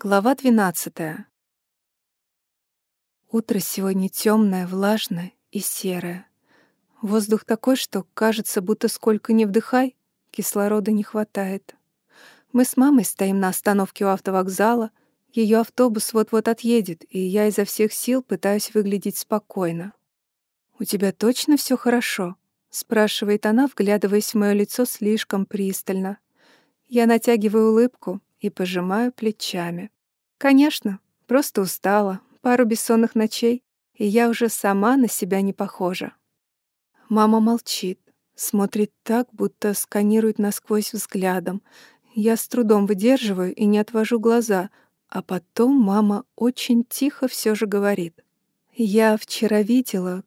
Глава 12. Утро сегодня темное, влажное и серое. Воздух такой, что кажется, будто сколько ни вдыхай, кислорода не хватает. Мы с мамой стоим на остановке у автовокзала. Ее автобус вот-вот отъедет, и я изо всех сил пытаюсь выглядеть спокойно. «У тебя точно все хорошо?» — спрашивает она, вглядываясь в мое лицо слишком пристально. Я натягиваю улыбку, и пожимаю плечами. Конечно, просто устала, пару бессонных ночей, и я уже сама на себя не похожа. Мама молчит, смотрит так, будто сканирует насквозь взглядом. Я с трудом выдерживаю и не отвожу глаза, а потом мама очень тихо все же говорит. «Я вчера видела,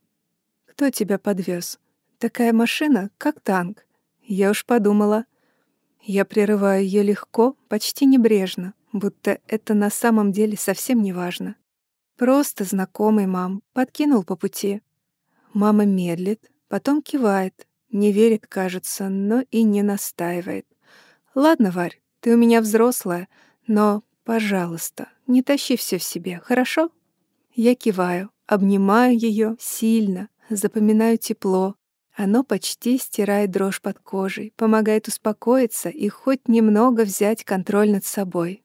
кто тебя подвез. Такая машина, как танк. Я уж подумала, я прерываю ее легко, почти небрежно, будто это на самом деле совсем не важно. Просто знакомый мам, подкинул по пути. Мама медлит, потом кивает, не верит, кажется, но и не настаивает. «Ладно, Варь, ты у меня взрослая, но, пожалуйста, не тащи все в себе, хорошо?» Я киваю, обнимаю ее сильно, запоминаю тепло, оно почти стирает дрожь под кожей, помогает успокоиться и хоть немного взять контроль над собой.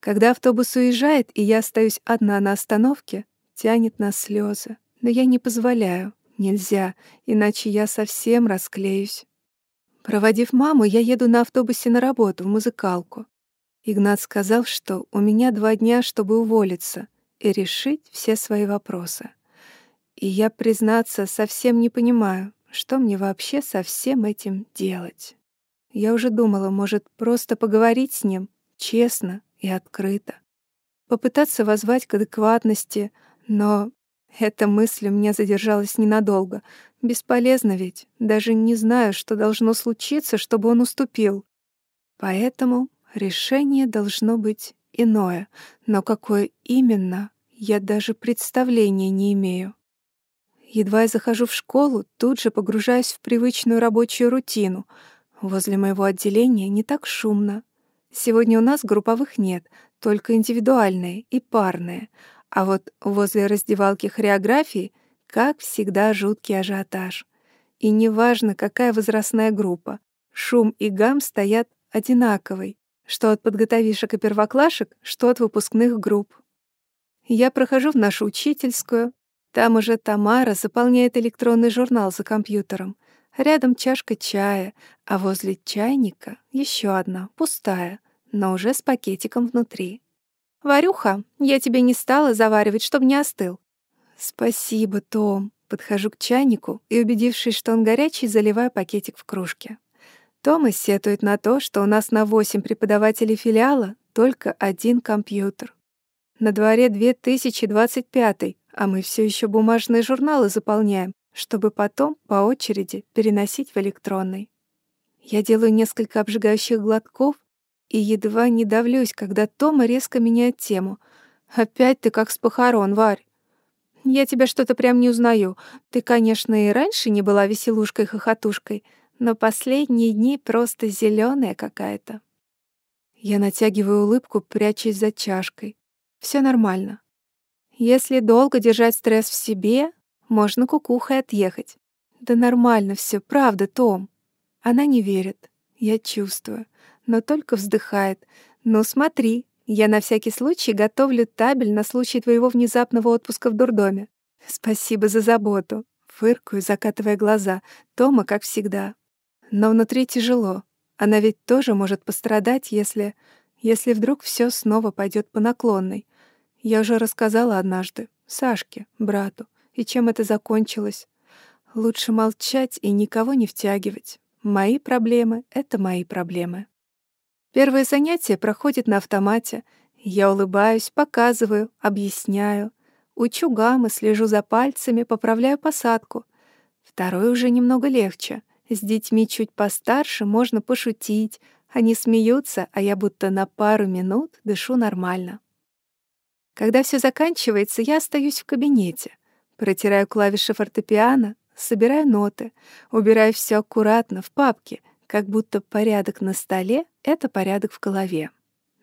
Когда автобус уезжает, и я остаюсь одна на остановке, тянет на слезы. Но я не позволяю. Нельзя, иначе я совсем расклеюсь. Проводив маму, я еду на автобусе на работу, в музыкалку. Игнат сказал, что у меня два дня, чтобы уволиться и решить все свои вопросы. И я, признаться, совсем не понимаю, что мне вообще со всем этим делать. Я уже думала, может, просто поговорить с ним честно и открыто. Попытаться возвать к адекватности, но эта мысль у меня задержалась ненадолго. Бесполезно ведь, даже не знаю, что должно случиться, чтобы он уступил. Поэтому решение должно быть иное, но какое именно, я даже представления не имею. Едва я захожу в школу, тут же погружаюсь в привычную рабочую рутину. Возле моего отделения не так шумно. Сегодня у нас групповых нет, только индивидуальные и парные. А вот возле раздевалки хореографии, как всегда, жуткий ажиотаж. И неважно, какая возрастная группа, шум и гам стоят одинаковый, что от подготовишек и первоклашек, что от выпускных групп. Я прохожу в нашу учительскую, там уже Тамара заполняет электронный журнал за компьютером. Рядом чашка чая, а возле чайника еще одна, пустая, но уже с пакетиком внутри. «Варюха, я тебе не стала заваривать, чтобы не остыл». «Спасибо, Том». Подхожу к чайнику и, убедившись, что он горячий, заливаю пакетик в кружке. Тома сетует на то, что у нас на восемь преподавателей филиала только один компьютер. На дворе 2025 а мы все еще бумажные журналы заполняем, чтобы потом по очереди переносить в электронный. Я делаю несколько обжигающих глотков и едва не давлюсь, когда Тома резко меняет тему. «Опять ты как с похорон, Варь!» «Я тебя что-то прям не узнаю. Ты, конечно, и раньше не была веселушкой-хохотушкой, но последние дни просто зеленая какая-то». Я натягиваю улыбку, прячась за чашкой. Все нормально. Если долго держать стресс в себе, можно кукухой отъехать. Да нормально все, правда, Том. Она не верит. Я чувствую. Но только вздыхает. Ну смотри, я на всякий случай готовлю табель на случай твоего внезапного отпуска в дурдоме. Спасибо за заботу. Фыркаю, закатывая глаза. Тома, как всегда. Но внутри тяжело. Она ведь тоже может пострадать, если... Если вдруг все снова пойдет по наклонной. Я уже рассказала однажды, Сашке, брату, и чем это закончилось. Лучше молчать и никого не втягивать. Мои проблемы — это мои проблемы. Первое занятие проходит на автомате. Я улыбаюсь, показываю, объясняю. Учу гаммы, слежу за пальцами, поправляю посадку. Второе уже немного легче. С детьми чуть постарше можно пошутить. Они смеются, а я будто на пару минут дышу нормально. Когда все заканчивается, я остаюсь в кабинете, протираю клавиши фортепиано, собираю ноты, убираю все аккуратно в папке, как будто порядок на столе — это порядок в голове.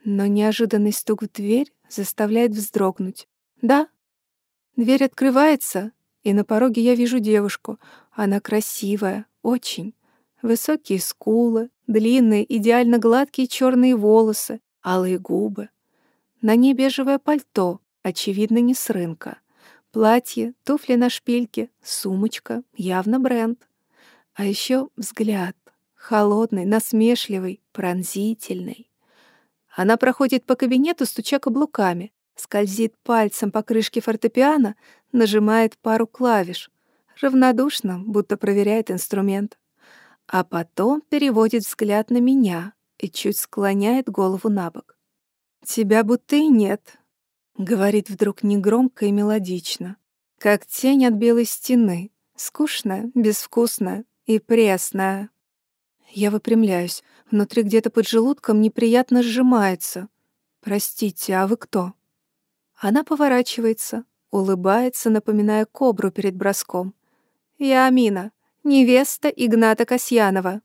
Но неожиданный стук в дверь заставляет вздрогнуть. «Да?» Дверь открывается, и на пороге я вижу девушку. Она красивая, очень. Высокие скулы, длинные, идеально гладкие черные волосы, алые губы. На ней бежевое пальто, очевидно, не с рынка. Платье, туфли на шпильке, сумочка, явно бренд. А еще взгляд, холодный, насмешливый, пронзительный. Она проходит по кабинету, стуча каблуками, скользит пальцем по крышке фортепиано, нажимает пару клавиш, равнодушно, будто проверяет инструмент а потом переводит взгляд на меня и чуть склоняет голову на бок. «Тебя будто и нет», — говорит вдруг негромко и мелодично, как тень от белой стены, скучная, безвкусная и пресная. Я выпрямляюсь, внутри где-то под желудком неприятно сжимается. «Простите, а вы кто?» Она поворачивается, улыбается, напоминая кобру перед броском. «Я Амина, невеста Игната Касьянова.